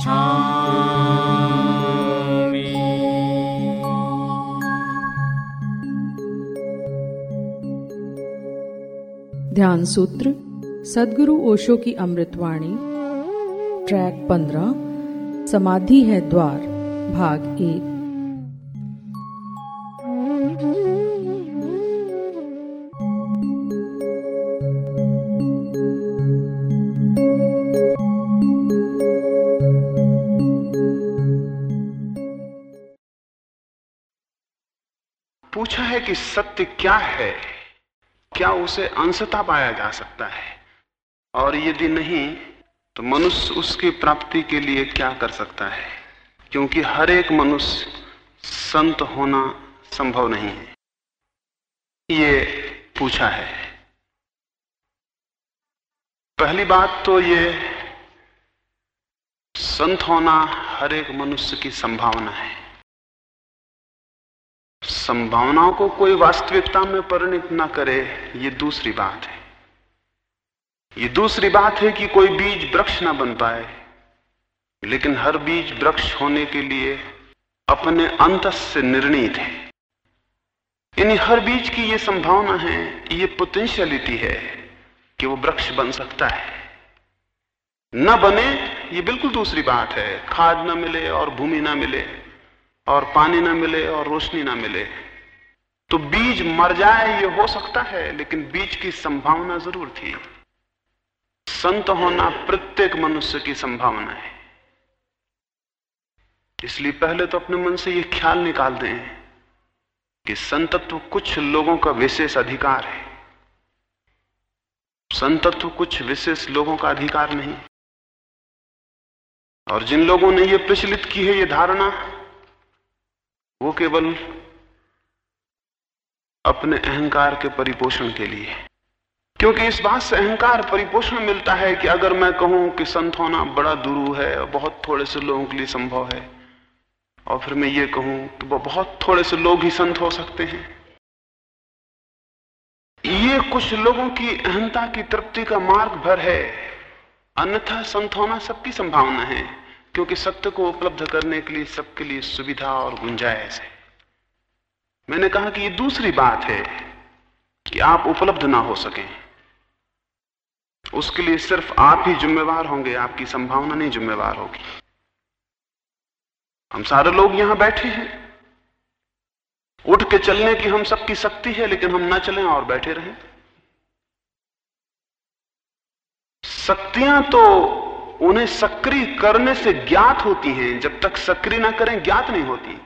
ध्यान सूत्र सदगुरु ओशो की अमृतवाणी ट्रैक पंद्रह समाधि है द्वार भाग एक। सत्य क्या है? क्या उसे अंशता पाया जा सकता है? और यदि नहीं तो मनुष्य उसकी प्राप्ति के लिए क्या कर सकता है? क्योंकि हर एक मनुष्य संत होना संभव नहीं है। ये पूछा है। पहली बात तो ये, संत होना हर एक मनुष्य की संभावना है। संभावनाओं को कोई वास्तविकता में परिणित ना करे, ये दूसरी बात है। ये दूसरी बात है कि कोई बीज वृक्ष ना बन पाए, लेकिन हर बीज वृक्ष होने के लिए अपने अंत से निर्णित है। यानी हर बीज की ये संभावना है, ये पोटेंशियलिटी है कि वो वृक्ष बन सकता है। न बने, ये बिल्कुल दूसरी बात है। खाद न मिले और भूमि ना मिले। और पानी ना मिले और रोशनी ना मिले। तो बीज मर जाए, ये हो सकता है, लेकिन बीज की संभावना ज़रूर थी। संत होना प्रत्येक मनुष्य की संभावना है। इसलिए पहले तो अपने मन से ये ख्याल निकाल दें कि संतत्व कुछ लोगों का विशेष अधिकार है। संतत्व कुछ विशेष लोगों का अधिकार नहीं। और जिन लोगों ने ये प्रचलित की है, ये धारणा वो केवल अपने अहंकार के परिपोषण के लिए। क्योंकि इस बात से अहंकार परिपोषण मिलता है कि अगर मैं कहूँ कि संत होना बड़ा दुरू है, बहुत थोड़े से लोगों के लिए संभव है, और फिर मैं ये कहूँ कि वो बहुत थोड़े से लोग ही संत हो सकते हैं। ये कुछ लोगों की अहंता की तृप्ति का मार्ग भर है। अन्यथा संत होना सबकी संभावना है। क्योंकि सत्य को उपलब्ध करने के लिए सबके लिए सुविधा और गुंजाइश है। मैंने कहा कि ये दूसरी बात है कि आप उपलब्ध ना हो सके। उसके लिए सिर्फ़ आप ही जिम्मेवार होंगे, आपकी संभावना नहीं जिम्मेवार होगी। हम सारे लोग यहाँ बैठे हैं। उठ के चलने की हम सबकी शक्ति है, लेकिन हम ना चलें और बैठे रहें। शक्तियाँ तो उन्हें सक्रिय करने से ज्ञात होती हैं। जब तक सक्रिय ना करें, ज्ञात नहीं होती।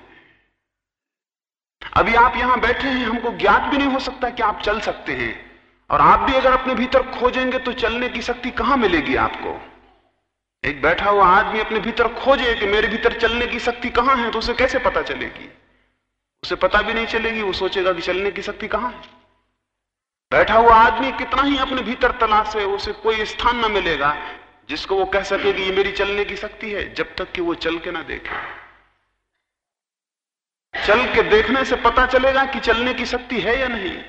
अभी आप यहाँ बैठे हैं, हमको ज्ञात भी नहीं हो सकता कि आप चल सकते हैं। और आप भी अगर अपने भीतर खोजेंगे तो चलने की शक्ति कहाँ मिलेगी आपको? एक बैठा हुआ आदमी अपने भीतर खोजे कि मेरे भीतर चलने की शक्ति कहाँ है तो उसे कैसे पता चलेगी? उसे पता भी नहीं चलेगी, वो सोचेगा कि चलने की शक्ति कहाँ है। बैठा हुआ आदमी कितना ही अपने भीतर तलाशे उसे कोई स्थान ना मिलेगा। जिसको वो कह सके कि ये मेरी चलने की शक्ति है, जब तक कि वो चल के ना देखे। चल के देखने से पता चलेगा कि चलने की शक्ति है या नहीं।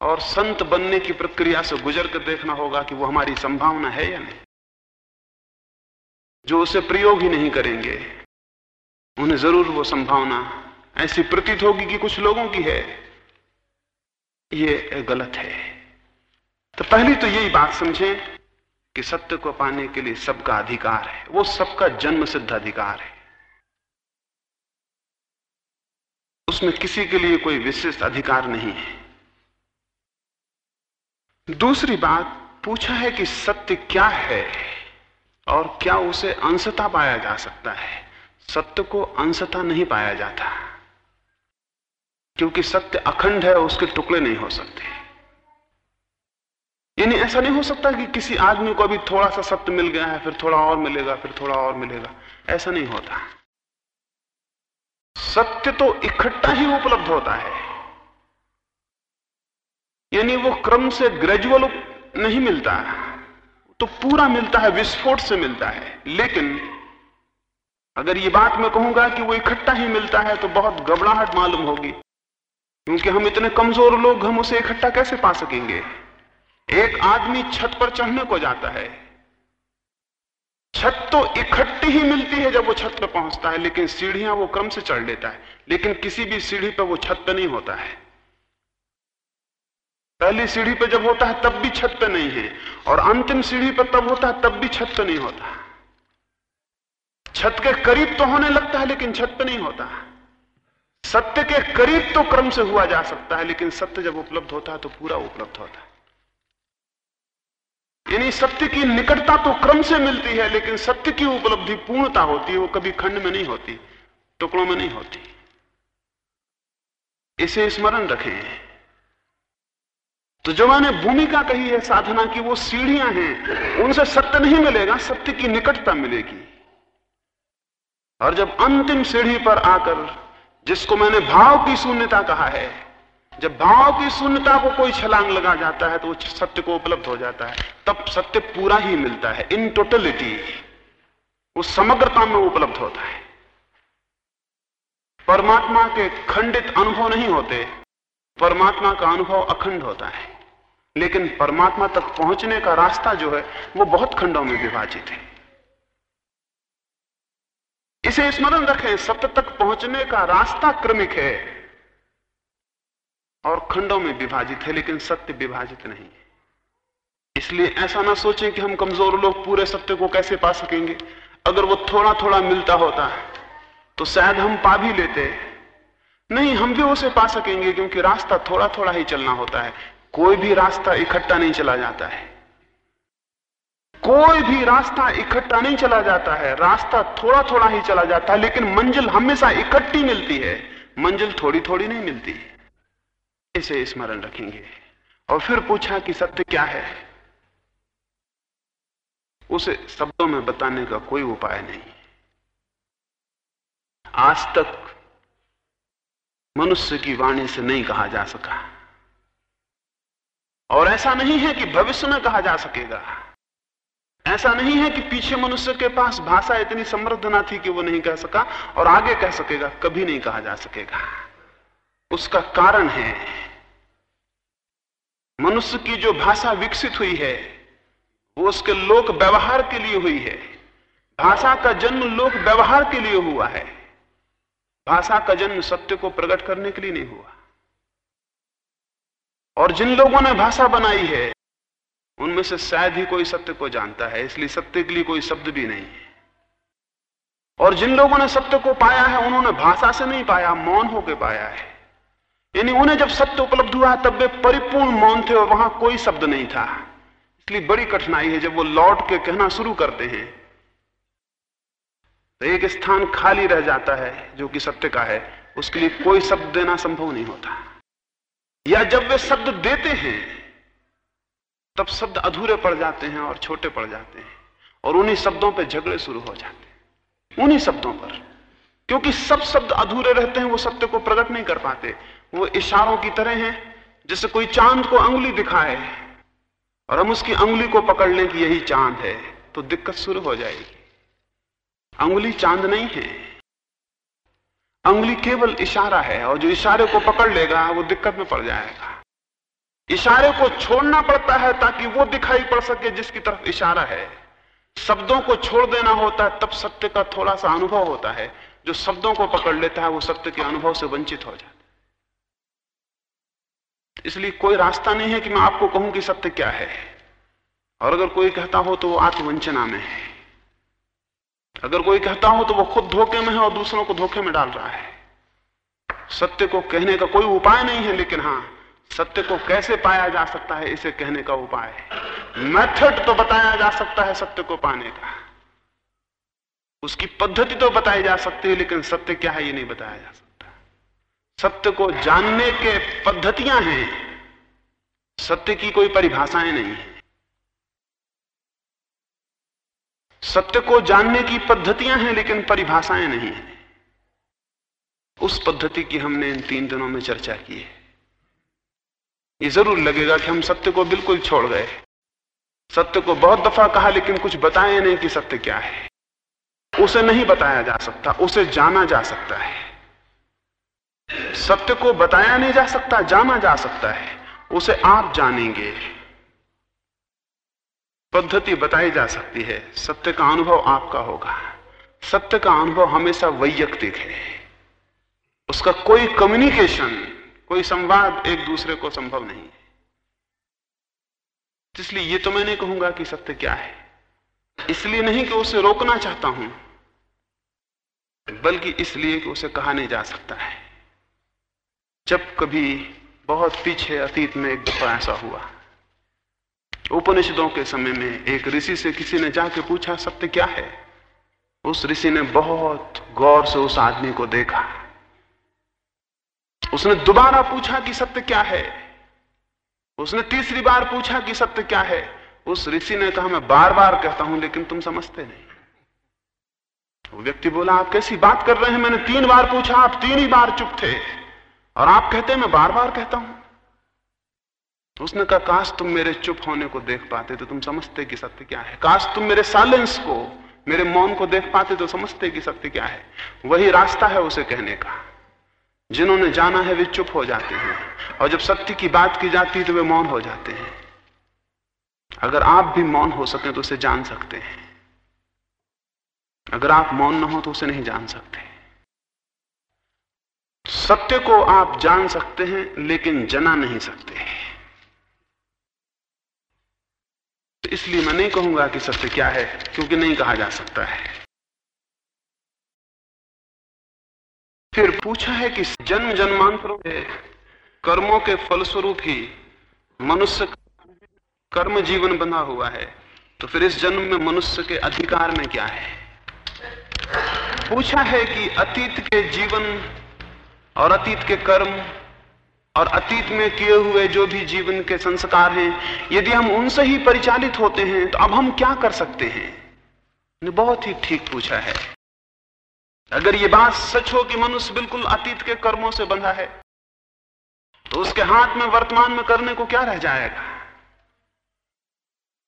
और संत बनने की प्रक्रिया से गुजर कर देखना होगा कि वो हमारी संभावना है या नहीं। जो उसे प्रयोग ही नहीं करेंगे, उन्हें ज़रूर वो संभावना ऐसी प्रतीत होगी कि कुछ लोगों की है। ये गलत है। तो पहली तो यही बात समझें कि सत्य को पाने के लिए सबका अधिकार है। वो सबका जन्म सिद्ध अधिकार है। उसमें किसी के लिए कोई विशिष्ट अधिकार नहीं है। दूसरी बात, पूछा है कि सत्य क्या है और क्या उसे अंशता पाया जा सकता है। सत्य को अंशता नहीं पाया जाता। क्योंकि सत्य अखंड है उसके टुकड़े नहीं हो सकते। यानी ऐसा नहीं हो सकता कि किसी आदमी को अभी थोड़ा सा सत्य मिल गया है, फिर थोड़ा और मिलेगा, फिर थोड़ा और मिलेगा। ऐसा नहीं होता। सत्य तो इकट्ठा ही उपलब्ध होता है। यानी वो क्रम से ग्रेजुअल नहीं मिलता। तो पूरा मिलता है, विस्फोट से मिलता है। लेकिन अगर ये बात मैं कहूँगा कि वो इकट्ठा ही मिलता है तो बहुत घबराहट मालूम होगी। क्योंकि हम इतने कमज़ोर लोग, हम उसे इकट्ठा कैसे पा सकेंगे? एक आदमी छत पर चढ़ने को जाता है। छत तो इकट्ठी ही मिलती है जब वो छत पर पहुँचता है, लेकिन सीढ़ियाँ वो क्रम से चढ़ लेता है। लेकिन किसी भी सीढ़ी पर वो छत पे नहीं होता है। पहली सीढ़ी पर जब होता है, तब भी छत पे नहीं है। और अंतिम सीढ़ी पर तब होता है, तब भी छत पे नहीं होता। छत के करीब तो होने लगता है, लेकिन छत पे नहीं होता। सत्य के करीब तो क्रम से हुआ जा सकता है, लेकिन सत्य जब उपलब्ध होता है तो पूरा उपलब्ध होता है। यानी सत्य की निकटता तो क्रम से मिलती है, लेकिन सत्य की उपलब्धि पूर्णता होती है, वो कभी खंड में नहीं होती, टुकड़ों में नहीं होती। इसे स्मरण रखें। तो जो मैंने भूमिका कही है, साधना की, वो सीढ़ियाँ हैं, उनसे सत्य नहीं मिलेगा, सत्य की निकटता मिलेगी। और जब अंतिम सीढ़ी पर आकर, जिसको मैंने भाव की शून्यता कहा है जब भाव की शून्यता को कोई छलांग लगा जाता है तो सत्य को उपलब्ध हो जाता है। तब सत्य पूरा ही मिलता है इन टोटलिटी वो समग्रता में उपलब्ध होता है। परमात्मा के खंडित अनुभव नहीं होते। परमात्मा का अनुभव अखंड होता है। लेकिन परमात्मा तक पहुँचने का रास्ता जो है, वो बहुत खंडों में विभाजित है। इसे स्मरण रखें, सत्य तक पहुँचने का रास्ता क्रमिक है। और खंडों में विभाजित है, लेकिन सत्य विभाजित नहीं है। इसलिए ऐसा ना सोचें कि हम कमज़ोर लोग पूरे सत्य को कैसे पा सकेंगे। अगर वो थोड़ा थोड़ा मिलता होता तो शायद हम पा भी लेते। नहीं, हम भी उसे पा सकेंगे, क्योंकि रास्ता थोड़ा थोड़ा ही चलना होता है। कोई भी रास्ता इकट्ठा नहीं चला जाता है। कोई भी रास्ता इकट्ठा नहीं चला जाता है। रास्ता थोड़ा थोड़ा ही चला जाता है, लेकिन मंजिल हमेशा इकट्ठी मिलती है। मंजिल थोड़ी थोड़ी नहीं मिलती इसे स्मरण रखेंगे। और फिर पूछा कि सत्य क्या है? उसे शब्दों में बताने का कोई उपाय नहीं। आज तक मनुष्य की वाणी से नहीं कहा जा सका। और ऐसा नहीं है कि भविष्य में कहा जा सकेगा। ऐसा नहीं है कि पीछे मनुष्य के पास भाषा इतनी समृद्ध ना थी कि वो नहीं कह सका और आगे कह सकेगा। कभी नहीं कहा जा सकेगा। उसका कारण है। मनुष्य की जो भाषा विकसित हुई है, वो उसके लोक व्यवहार के लिए हुई है। भाषा का जन्म लोक व्यवहार के लिए हुआ है। भाषा का जन्म सत्य को प्रकट करने के लिए नहीं हुआ। और जिन लोगों ने भाषा बनाई है, उनमें से शायद ही कोई सत्य को जानता है, इसलिए सत्य के लिए कोई शब्द भी नहीं है। और जिन लोगों ने सत्य को पाया है, उन्होंने भाषा से नहीं पाया, मौन होकर पाया है। यानी उन्हें जब सत्य उपलब्ध हुआ तब वे परिपूर्ण मौन थे और वहाँ कोई शब्द नहीं था। इसलिए बड़ी कठिनाई है जब वो लौट के कहना शुरू करते हैं। तो एक स्थान खाली रह जाता है, जो कि सत्य का है। उसके लिए कोई शब्द देना संभव नहीं होता। या जब वे शब्द देते हैं, तब शब्द अधूरे पड़ जाते हैं और छोटे पड़ जाते हैं और उन्हीं शब्दों पर झगड़े शुरू हो जाते हैं। उन्हीं शब्दों पर। क्योंकि सब शब्द अधूरे रहते हैं, वो सत्य को प्रकट नहीं कर पाते। वो इशारों की तरह हैं, जैसे कोई चाँद को अंगुली दिखाए। और हम उसकी अंगुली को पकड़ने की यही चाँद है तो दिक्कत शुरू हो जाएगी। अंगुली चाँद नहीं है। अंगुली केवल इशारा है, और जो इशारे को पकड़ लेगा, वो दिक्कत में पड़ जाएगा। इशारे को छोड़ना पड़ता है, ताकि वो दिखाई पड़ सके जिसकी तरफ़ इशारा है। शब्दों को छोड़ देना होता है, तब सत्य का थोड़ा सा अनुभव होता है। जो शब्दों को पकड़ लेता है, वो सत्य के अनुभव से वंचित हो जाता है। इसलिए कोई रास्ता नहीं है कि मैं आपको कहूँ कि सत्य क्या है। और अगर कोई कहता हो तो वो आत्मवंचना में है। अगर कोई कहता हो तो वो खुद धोखे में है और दूसरों को धोखे में डाल रहा है। सत्य को कहने का कोई उपाय नहीं है, लेकिन हाँ, सत्य को कैसे पाया जा सकता है, इसे कहने का उपाय मेथड तो बताया जा सकता है सत्य को पाने का। उसकी पद्धति तो बताई जा सकती है, लेकिन सत्य क्या है, ये नहीं बताया जा सकता। सत्य को जानने के पद्धतियाँ हैं। सत्य की कोई परिभाषाएँ नहीं है। सत्य को जानने की पद्धतियाँ हैं, लेकिन परिभाषाएँ नहीं है। उस पद्धति की हमने इन तीन दिनों में चर्चा की है। ये ज़रूर लगेगा कि हम सत्य को बिल्कुल छोड़ गए। सत्य को बहुत दफ़ा कहा, लेकिन कुछ बताए नहीं कि सत्य क्या है। उसे नहीं बताया जा सकता, उसे जाना जा सकता है। सत्य को बताया नहीं जा सकता, जाना जा सकता है। उसे आप जानेंगे। पद्धति बताई जा सकती है। सत्य का अनुभव आपका होगा। सत्य का अनुभव हमेशा वैयक्तिक है। उसका कोई कम्युनिकेशन कोई संवाद एक दूसरे को संभव नहीं है। इसलिए ये तो मैं नहीं कहूँगा कि सत्य क्या है। इसलिए नहीं कि उसे रोकना चाहता हूँ, बल्कि इसलिए कि उसे कहा नहीं जा सकता है। जब कभी बहुत पीछे अतीत में एक दफ़ा ऐसा हुआ। उपनिषदों के समय में एक ऋषि से किसी ने जाके पूछा, सत्य क्या है? उस ऋषि ने बहुत गौर से उस आदमी को देखा। उसने दोबारा पूछा कि सत्य क्या है? उसने तीसरी बार पूछा कि सत्य क्या है? उस ऋषि ने कहा, मैं बार बार कहता हूँ, लेकिन तुम समझते नहीं। वो व्यक्ति बोला, आप कैसी बात कर रहे हैं? मैंने तीन बार पूछा, आप तीन ही बार चुप थे। और आप कहते हैं, मैं बार बार कहता हूँ। उसने कहा, काश तुम मेरे चुप होने को देख पाते तो तुम समझते कि सत्य क्या है। काश तुम मेरे साइलेंस को, मेरे मौन को देख पाते तो समझते कि सत्य क्या है। वही रास्ता है उसे कहने का। जिन्होंने जाना है, वे चुप हो जाते हैं। और जब सत्य की बात की जाती है तो वे मौन हो जाते हैं। अगर आप भी मौन हो सके तो उसे जान सकते हैं। अगर आप मौन न हो तो उसे नहीं जान सकते। सत्य को आप जान सकते हैं, लेकिन जना नहीं सकते तो इसलिए मैं नहीं कहूँगा कि सत्य क्या है, क्योंकि नहीं कहा जा सकता है। फिर पूछा है कि जन्म जन्मांतरों के कर्मों के फलस्वरूप ही मनुष्य कर्म जीवन बना हुआ है। तो फिर इस जन्म में मनुष्य के अधिकार में क्या है? पूछा है कि अतीत के जीवन और अतीत के कर्म और अतीत में किए हुए जो भी जीवन के संस्कार हैं, यदि हम उनसे ही परिचालित होते हैं तो अब हम क्या कर सकते हैं? ने बहुत ही ठीक पूछा है। अगर ये बात सच हो कि मनुष्य बिल्कुल अतीत के कर्मों से बंधा है तो उसके हाथ में वर्तमान में करने को क्या रह जाएगा?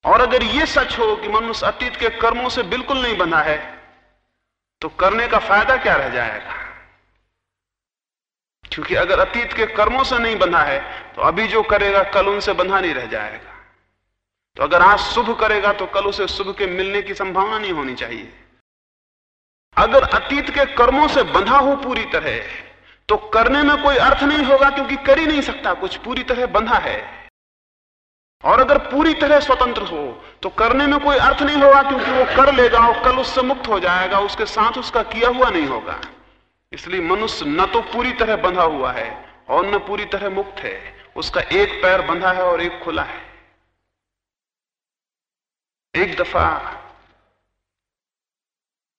और अगर यह सच हो कि मनुष्य अतीत के कर्मों से बिल्कुल नहीं बंधा है तो करने का फ़ायदा क्या रह जाएगा? क्योंकि अगर अतीत के कर्मों से नहीं बंधा है तो अभी जो करेगा कल उनसे बंधा नहीं रह जाएगा। तो अगर आज शुभ करेगा तो कल उसे शुभ के मिलने की संभावना नहीं होनी चाहिए। अगर अतीत के कर्मों से बंधा हो पूरी तरह तो करने में कोई अर्थ नहीं होगा क्योंकि कर ही नहीं सकता, कुछ पूरी तरह बंधा है। और अगर पूरी तरह स्वतंत्र हो तो करने में कोई अर्थ नहीं होगा क्योंकि वो कर लेगा और कल उससे मुक्त हो जाएगा, उसके साथ उसका किया हुआ नहीं होगा। इसलिए मनुष्य न तो पूरी तरह बंधा हुआ है और न पूरी तरह मुक्त है। उसका एक पैर बंधा है और एक खुला है। एक दफ़ा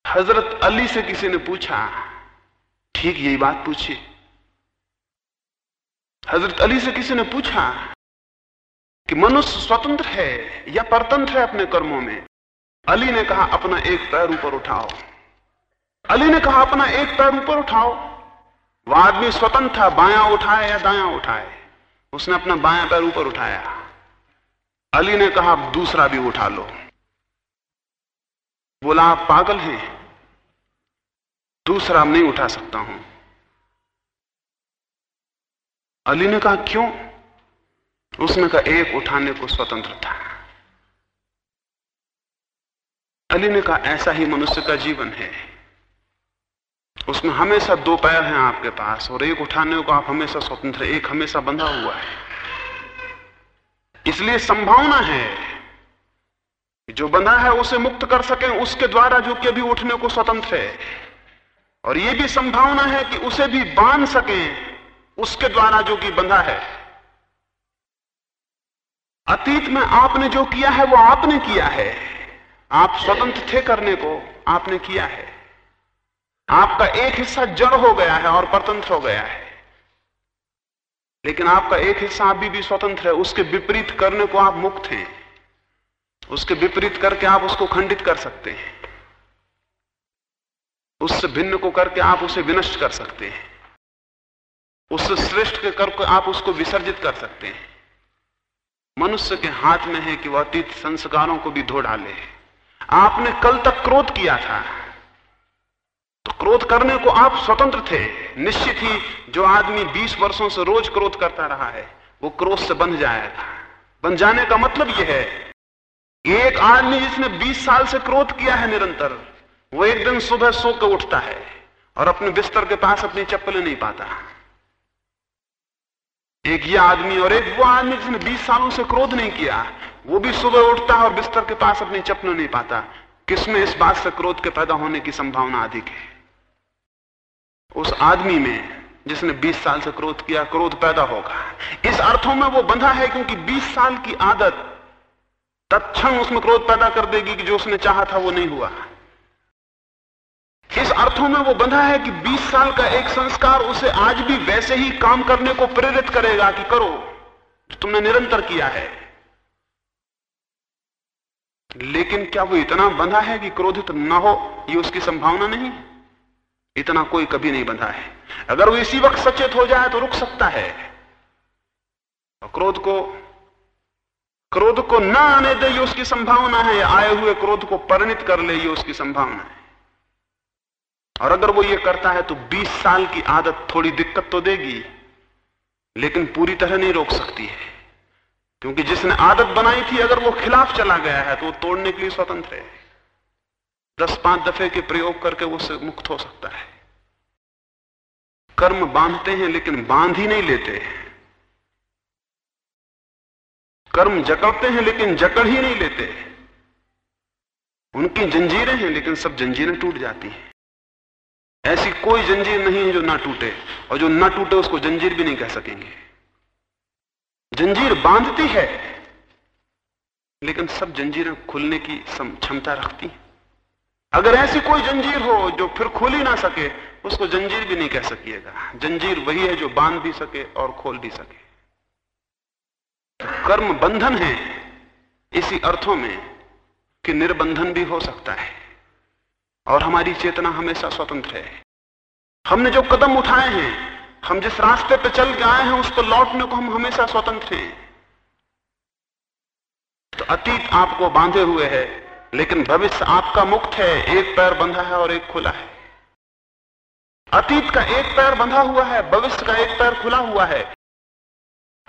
हज़रत अली से किसी ने पूछा, ठीक, यही बात पूछी हज़रत अली से किसी ने पूछा कि मनुष्य स्वतंत्र है या परतंत्र है अपने कर्मों में? अली ने कहा, अपना एक पैर ऊपर उठाओ। अली ने कहा, अपना एक पैर ऊपर उठाओ। वह आदमी स्वतंत्र था, बायां उठाए या दायां उठाए? उसने अपना बायां पैर ऊपर उठाया। अली ने कहा दूसरा भी उठा लो। बोला, आप पागल हैं। दूसरा नहीं उठा सकता हूँ। अली ने कहा, क्यों? उसने कहा, एक उठाने को स्वतंत्र था। अली ने कहा, ऐसा ही मनुष्य का जीवन है। उसमें हमेशा दो पैर हैं आपके पास और एक उठाने को आप हमेशा स्वतंत्र एक हमेशा बंधा हुआ है। इसलिए संभावना है जो बंधा है उसे मुक्त कर सके, उसके द्वारा जो कि अभी उठने को स्वतंत्र है। और यह भी संभावना है कि उसे भी बाँध सके, उसके द्वारा जो कि बंधा है। अतीत में आपने जो किया है, वो आपने किया है। आप स्वतंत्र थे करने को, आपने किया है। आपका एक हिस्सा जड़ हो गया है और परतंत्र हो गया है। लेकिन आपका एक हिस्सा अभी भी स्वतंत्र है, उसके विपरीत करने को आप मुक्त हैं। उसके विपरीत करके आप उसको खंडित कर सकते हैं। उससे भिन्न को करके आप उसे विनष्ट कर सकते हैं। उससे श्रेष्ठ के करके आप उसको विसर्जित कर सकते हैं। मनुष्य के हाथ में है कि वह अतीत संस्कारों को भी धो डाले आपने कल तक क्रोध किया था। तो क्रोध करने को आप स्वतंत्र थे। निश्चित ही जो आदमी 20 वर्षों से रोज क्रोध करता रहा है, वो क्रोध से बंध जाएगा बन जाने का मतलब यह है, एक आदमी जिसने 20 साल से क्रोध किया है निरंतर, वो एक दिन सुबह सो के उठता है और अपने बिस्तर के पास अपनी चप्पलें नहीं पाता। एक ये आदमी और एक वो आदमी जिसने 20 सालों से क्रोध नहीं किया, वो भी सुबह उठता है और बिस्तर के पास अपनी चप्पलें नहीं पाता। किसमें इस बात से क्रोध के पैदा होने की संभावना अधिक है? उस आदमी में जिसने 20 साल से क्रोध किया, क्रोध पैदा होगा। इस अर्थों में वो बंधा है क्योंकि 20 साल की आदत तत्क्षण उसमें क्रोध पैदा कर देगी कि जो उसने चाहा था वो नहीं हुआ। इस अर्थों में वो बंधा है कि 20 साल का एक संस्कार उसे आज भी वैसे ही काम करने को प्रेरित करेगा कि करो, जो तुमने निरंतर किया है। लेकिन क्या वो इतना बंधा है कि क्रोधित ना हो, ये उसकी संभावना नहीं? इतना कोई कभी नहीं बंधा है। अगर वो इसी वक्त सचेत हो जाए तो रुक सकता है। क्रोध को क्रोध को ना आने दे ये उसकी संभावना है। आए हुए क्रोध को परिणित कर ले ये उसकी संभावना है। और अगर वो ये करता है तो 20 साल की आदत थोड़ी दिक्कत तो देगी, लेकिन पूरी तरह नहीं रोक सकती है। क्योंकि जिसने आदत बनाई थी, अगर वो खिलाफ चला गया है तो वो तोड़ने के लिए स्वतंत्र है। दस पाँच दफे के प्रयोग करके वो से मुक्त हो सकता है। कर्म बांधते हैं, लेकिन बाँध ही नहीं लेते कर्म जकड़ते हैं, लेकिन जकड़ ही नहीं लेते उनकी जंजीरें हैं, लेकिन सब जंजीरें टूट जाती हैं। ऐसी कोई जंजीर नहीं है जो ना टूटे, और जो ना टूटे उसको जंजीर भी नहीं कह सकेंगे। जंजीर बांधती है, लेकिन सब जंजीरें खुलने की क्षमता रखती हैं। अगर ऐसी कोई जंजीर हो जो फिर खोल ही ना सके, उसको जंजीर भी नहीं कह सकिएगा। जंजीर वही है जो बाँध भी सके और खोल भी सके। कर्म बंधन है इसी अर्थों में कि निर्बंधन भी हो सकता है और हमारी चेतना हमेशा स्वतंत्र है। हमने जो कदम उठाए हैं, हम जिस रास्ते पर चल के आए हैं, उस पर लौटने को हम हमेशा स्वतंत्र हैं। तो अतीत आपको बांधे हुए है लेकिन भविष्य आपका मुक्त है, एक पैर बंधा है और एक खुला है। अतीत का एक पैर बंधा हुआ है, भविष्य का एक पैर खुला हुआ है।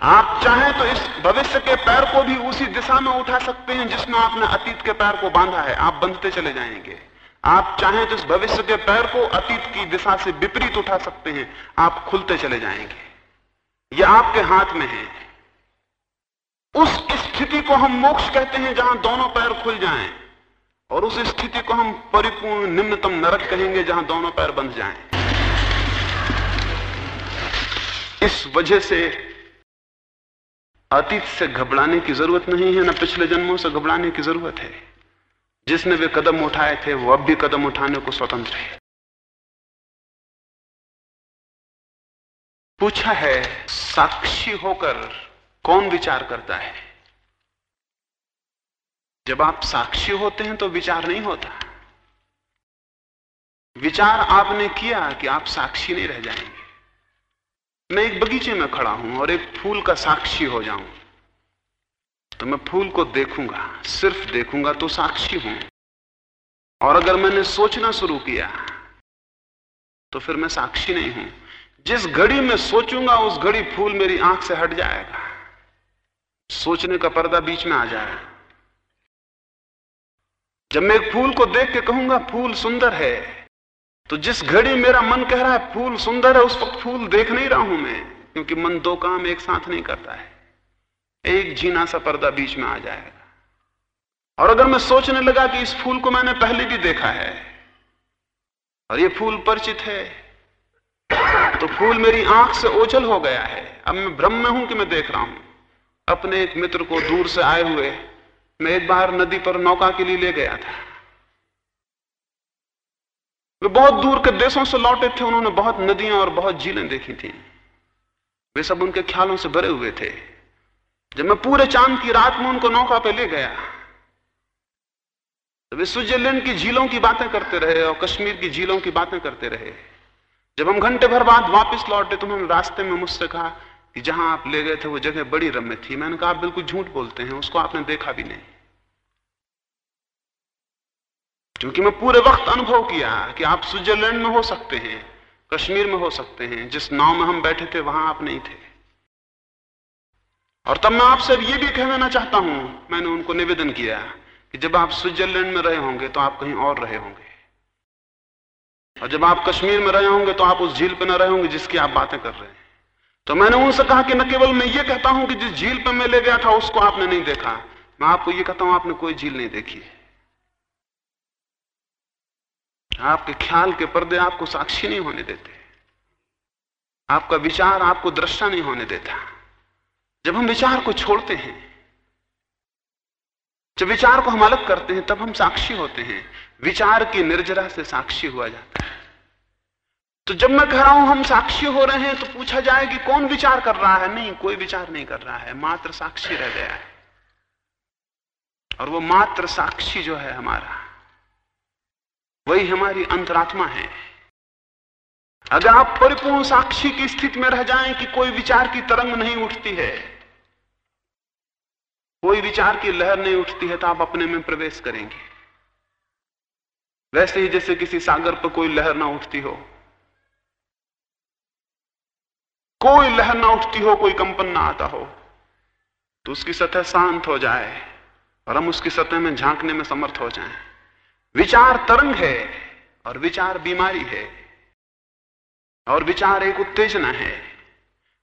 आप चाहें तो इस भविष्य के पैर को भी उसी दिशा में उठा सकते हैं जिसमें आपने अतीत के पैर को बांधा है, आप बंधते चले जाएँगे। आप चाहें तो इस भविष्य के पैर को अतीत की दिशा से विपरीत उठा सकते हैं, आप खुलते चले जाएँगे। यह आपके हाथ में है। उस स्थिति को हम मोक्ष कहते हैं जहाँ दोनों पैर खुल जाएँ। और उस स्थिति को हम परिपूर्ण निम्नतम नरक कहेंगे, जहाँ दोनों पैर बंध जाएँ। इस वजह से अतीत से घबराने की ज़रूरत नहीं है, ना पिछले जन्मों से घबराने की ज़रूरत है। जिसने वे कदम उठाए थे, वो अब भी कदम उठाने को स्वतंत्र है। पूछा है, साक्षी होकर कौन विचार करता है? जब आप साक्षी होते हैं तो विचार नहीं होता। विचार आपने किया कि आप साक्षी नहीं रह जाएँगे। मैं एक बगीचे में खड़ा हूँ और एक फूल का साक्षी हो जाऊँ। तो मैं फूल को देखूँगा, सिर्फ़ देखूँगा तो साक्षी हूँ। और अगर मैंने सोचना शुरू किया तो फिर मैं साक्षी नहीं हूँ। जिस घड़ी में सोचूँगा, उस घड़ी फूल मेरी आँख से हट जाएगा। सोचने का पर्दा बीच में आ जाएगा। जब मैं एक फूल को देख के कहूँगा, फूल सुंदर है तो जिस घड़ी मेरा मन कह रहा है, फूल सुंदर है, उस वक्त फूल देख नहीं रहा हूँ मैं, क्योंकि मन दो काम एक साथ नहीं करता है। एक झीना सा पर्दा बीच में आ जाएगा। और अगर मैं सोचने लगा कि इस फूल को मैंने पहले भी देखा है, और ये फूल परिचित है तो फूल मेरी आँख से ओझल हो गया है। अब मैं भ्रम में हूँ कि मैं देख रहा हूँ। अपने एक मित्र को दूर से आए हुए मैं एक बार नदी पर नौका के लिए ले गया था। वे बहुत दूर के देशों से लौटे थे, उन्होंने बहुत नदियाँ और बहुत झीलें देखी थी। वे सब उनके ख्यालों से भरे हुए थे। जब मैं पूरे चाँद की रात में उनको नौका पे ले गया तो वे स्विट्जरलैंड की झीलों की बातें करते रहे और कश्मीर की झीलों की बातें करते रहे। जब हम घंटे भर बाद वापस लौटे तो उन्होंने रास्ते में मुझसे कहा कि जहाँ आप ले गए थे, वो जगह बड़ी रम्य थी। मैंने कहा, आप बिल्कुल झूठ बोलते हैं, उसको आपने देखा भी नहीं। क्योंकि मैं पूरे वक्त अनुभव किया कि आप स्विट्जरलैंड में हो सकते हैं, कश्मीर में हो सकते हैं, जिस नाव में हम बैठे थे, वहाँ आप नहीं थे। और तब मैं आपसे ये भी कह देना चाहता हूँ, मैंने उनको निवेदन किया कि जब आप स्विट्जरलैंड में रहे होंगे तो आप कहीं और रहे होंगे। और जब आप कश्मीर में रहे होंगे तो आप उस झील पर न रहे होंगे जिसकी आप बातें कर रहे हैं। तो मैंने उनसे कहा कि न केवल मैं ये कहता हूँ कि जिस झील पर मैं ले गया था, उसको आपने नहीं देखा। मैं आपको ये कहता हूँ, आपने कोई झील नहीं देखी आपके ख्याल के पर्दे आपको साक्षी नहीं होने देते। आपका विचार आपको दृष्टा नहीं होने देता। जब हम विचार को छोड़ते हैं, जब विचार को हम अलग करते हैं, तब हम साक्षी होते हैं। विचार की निर्जरा से साक्षी हुआ जाता है। तो जब मैं कह रहा हूँ, हम साक्षी हो रहे हैं तो पूछा जाए कि कौन विचार कर रहा है? नहीं, कोई विचार नहीं कर रहा है। मात्र साक्षी रह गया है। और वो मात्र साक्षी जो है हमारा, वही हमारी अंतरात्मा है। अगर आप परिपूर्ण साक्षी की स्थिति में रह जाएँ कि कोई विचार की तरंग नहीं उठती है, कोई विचार की लहर नहीं उठती है तो आप अपने में प्रवेश करेंगे। वैसे ही जैसे किसी सागर पर कोई लहर ना उठती हो कोई लहर ना उठती हो, कोई कंपन ना आता हो। तो उसकी सतह शांत हो जाए और हम उसकी सतह में झांकने में समर्थ हो जाएँ। विचार तरंग है और विचार बीमारी है। और विचार एक उत्तेजना है।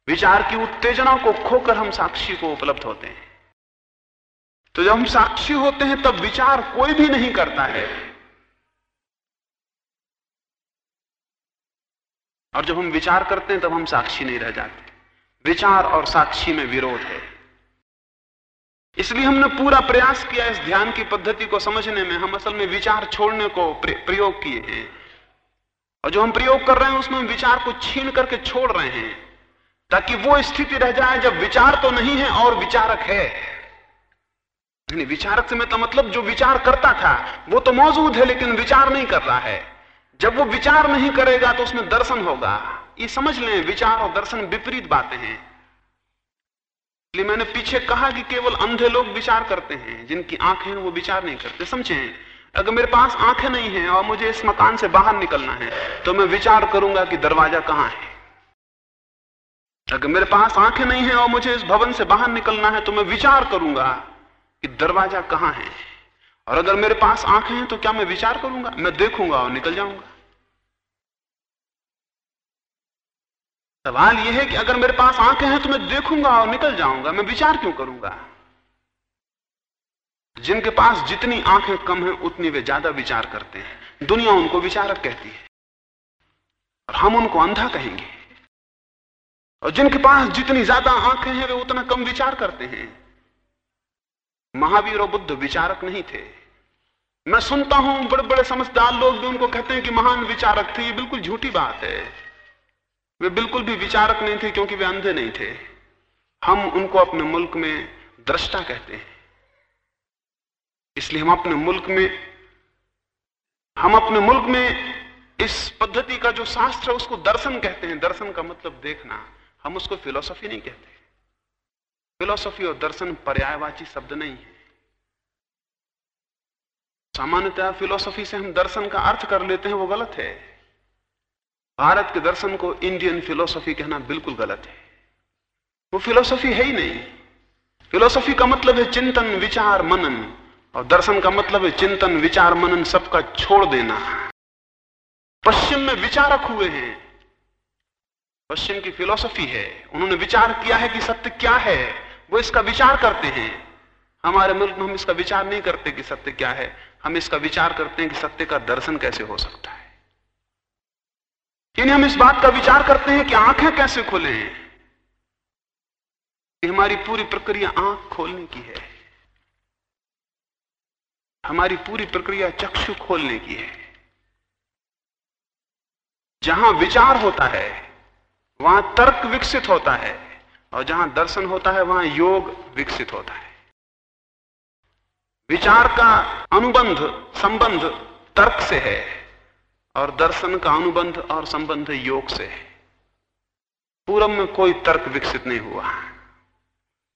विचार की उत्तेजना को खोकर हम साक्षी को उपलब्ध होते हैं। तो जब हम साक्षी होते हैं, तब विचार कोई भी नहीं करता है। और जब हम विचार करते हैं, तब हम साक्षी नहीं रह जाते। विचार और साक्षी में विरोध है। इसलिए हमने पूरा प्रयास किया इस ध्यान की पद्धति को समझने में। हम असल में विचार छोड़ने को प्रयोग किए हैं। और जो हम प्रयोग कर रहे हैं, उसमें विचार को छीन करके छोड़ रहे हैं। ताकि वो स्थिति रह जाए, जब विचार तो नहीं है, और विचारक है। विचारक से मैं मतलब जो विचार करता था, वो तो मौजूद है, लेकिन विचार नहीं कर रहा है। जब वो विचार नहीं करेगा तो उसमें दर्शन होगा। ये समझ लें, विचार और दर्शन विपरीत बातें हैं। इसलिए मैंने पीछे कहा कि केवल अंधे लोग विचार करते हैं, जिनकी आँखें हैं वो विचार नहीं करते। समझे, अगर मेरे पास आँखें नहीं है और मुझे इस मकान से बाहर निकलना है तो मैं विचार करूँगा कि दरवाज़ा कहाँ है। अगर मेरे पास आँखें नहीं है और मुझे इस भवन से बाहर निकलना है तो मैं विचार करूँगा कि दरवाज़ा कहाँ है। और अगर मेरे पास आँखें हैं तो क्या मैं विचार करूँगा? मैं देखूँगा और निकल जाऊँगा। सवाल यह है कि अगर मेरे पास आँखें हैं तो मैं देखूँगा और निकल जाऊँगा। मैं विचार क्यों करूँगा? जिनके पास जितनी आँखें कम हैं, उतनी वे ज़्यादा विचार करते हैं। दुनिया उनको विचारक कहती है। और हम उनको अंधा कहेंगे। और जिनके पास जितनी ज़्यादा आँखें हैं, वे उतना कम विचार करते हैं। महावीर और बुद्ध विचारक नहीं थे। मैं सुनता हूँ, बड़े बड़े समझदार लोग भी उनको कहते हैं कि महान विचारक थे। ये बिल्कुल झूठी बात है। वे बिल्कुल भी विचारक नहीं थे क्योंकि वे अंधे नहीं थे। हम उनको अपने मुल्क में दृष्टा कहते हैं। इसलिए हम अपने मुल्क में, हम अपने मुल्क में इस पद्धति का जो शास्त्र है, उसको दर्शन कहते हैं। दर्शन का मतलब देखना। हम उसको फिलोसफी नहीं कहते। फिलोसफी और दर्शन पर्यायवाची शब्द नहीं है। सामान्यतः फिलोसफी से हम दर्शन का अर्थ कर लेते हैं, वो गलत है। भारत के दर्शन को इंडियन फिलोसफी कहना बिल्कुल गलत है। वो फिलोसफी है ही नहीं। फिलोसफी का मतलब है चिंतन, विचार, मनन। और दर्शन का मतलब है चिंतन, विचार, मनन, सबका छोड़ देना। पश्चिम में विचारक हुए हैं। पश्चिम की फिलोसफी है। उन्होंने विचार किया है कि सत्य क्या है। वो इसका विचार करते हैं। हमारे मुल्क में हम इसका विचार नहीं करते कि सत्य क्या है। हम इसका विचार करते हैं कि सत्य का दर्शन कैसे हो सकता है। यानी हम इस बात का विचार करते हैं कि आँखें कैसे खुले। कि हमारी पूरी प्रक्रिया आँख खोलने की है। हमारी पूरी प्रक्रिया चक्षु खोलने की है। जहाँ विचार होता है, वहाँ तर्क विकसित होता है और जहाँ दर्शन होता है, वहाँ योग विकसित होता है। विचार का अनुबंध, संबंध तर्क से है और दर्शन का अनुबंध और संबंध योग से है। पूरब में कोई तर्क विकसित नहीं हुआ।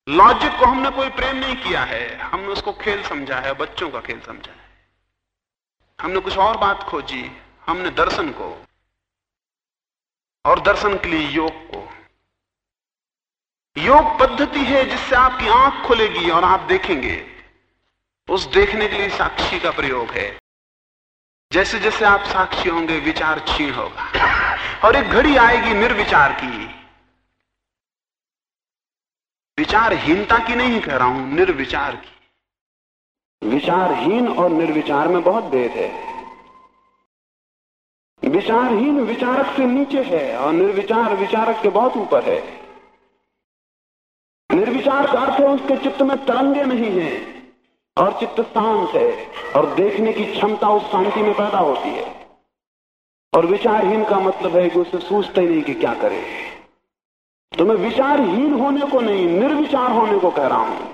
लॉजिक को हमने कोई प्रेम नहीं किया है। हमने उसको खेल समझा है, बच्चों का खेल समझा है। हमने कुछ और बात खोजी, हमने दर्शन को और दर्शन के लिए योग को। योग पद्धति है जिससे आपकी आँख खुलेगी और आप देखेंगे। उस देखने के लिए साक्षी का प्रयोग है। जैसे जैसे आप साक्षी होंगे, विचार क्षीण होगा। और एक घड़ी आएगी निर्विचार की। विचारहीनता की नहीं कह रहा हूँ, निर्विचार की। विचारहीन और निर्विचार में बहुत भेद है। विचारहीन विचारक से नीचे है और निर्विचार विचारक के बहुत ऊपर है। निर्विचार का अर्थ है उसके चित्त में तरंगे नहीं है। और चित्त शांत है और देखने की क्षमता उस शांति में पैदा होती है। और विचारहीन का मतलब है कि उसे सूझते ही नहीं कि क्या करे। तो मैं विचारहीन होने को नहीं, निर्विचार होने को कह रहा हूँ।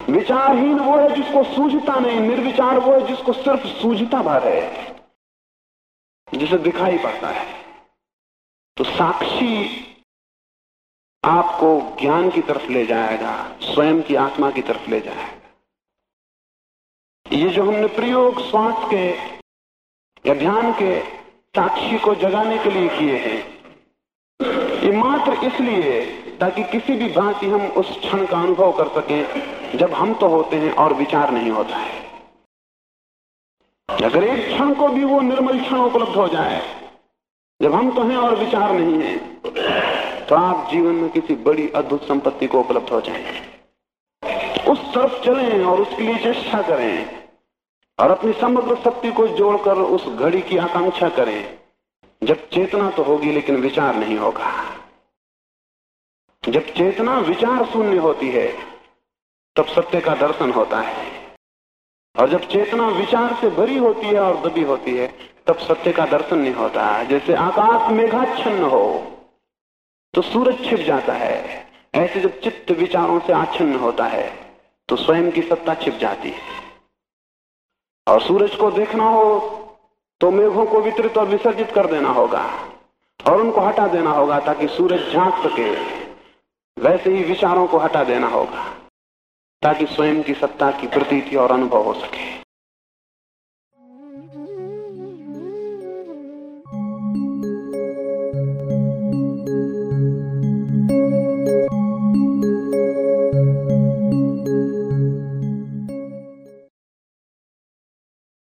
विचारहीन वो है जिसको सूझता नहीं, निर्विचार वो है जिसको सिर्फ़ सूझता भर है, जिसे दिखाई पड़ता है। तो साक्षी आपको ज्ञान की तरफ़ ले जाएगा, स्वयं की आत्मा की तरफ़ ले जाएगा। ये जो हमने प्रयोग श्वास के या ध्यान के साक्षी को जगाने के लिए किए हैं, ये मात्र इसलिए ताकि किसी भी भांति हम उस क्षण का अनुभव कर सकें जब हम तो होते हैं और विचार नहीं होता है। अगर एक क्षण को भी वो निर्मल क्षण उपलब्ध हो जाए, जब हम तो हैं और विचार नहीं है तो आप जीवन में किसी बड़ी अद्भुत संपत्ति को उपलब्ध हो जाएँगे। उस तरफ़ चलें और उसके लिए चेष्टा करें। और अपनी समग्र शक्ति को जोड़कर उस घड़ी की आकांक्षा करें। जब चेतना तो होगी, लेकिन विचार नहीं होगा। जब चेतना विचार शून्य होती है, तब सत्य का दर्शन होता है। और जब चेतना विचार से भरी होती है और दबी होती है, तब सत्य का दर्शन नहीं होता। जैसे आकाश मेघाच्छन्न हो तो सूरज छिप जाता है। ऐसे जब चित्त विचारों से आच्छन्न होता है तो स्वयं की सत्ता छिप जाती है। और सूरज को देखना हो तो मेघों को वितरित और विसर्जित कर देना होगा, और उनको हटा देना होगा, ताकि सूरज झाँक सके। वैसे ही विचारों को हटा देना होगा, ताकि स्वयं की सत्ता की प्रतीति और अनुभव हो सके।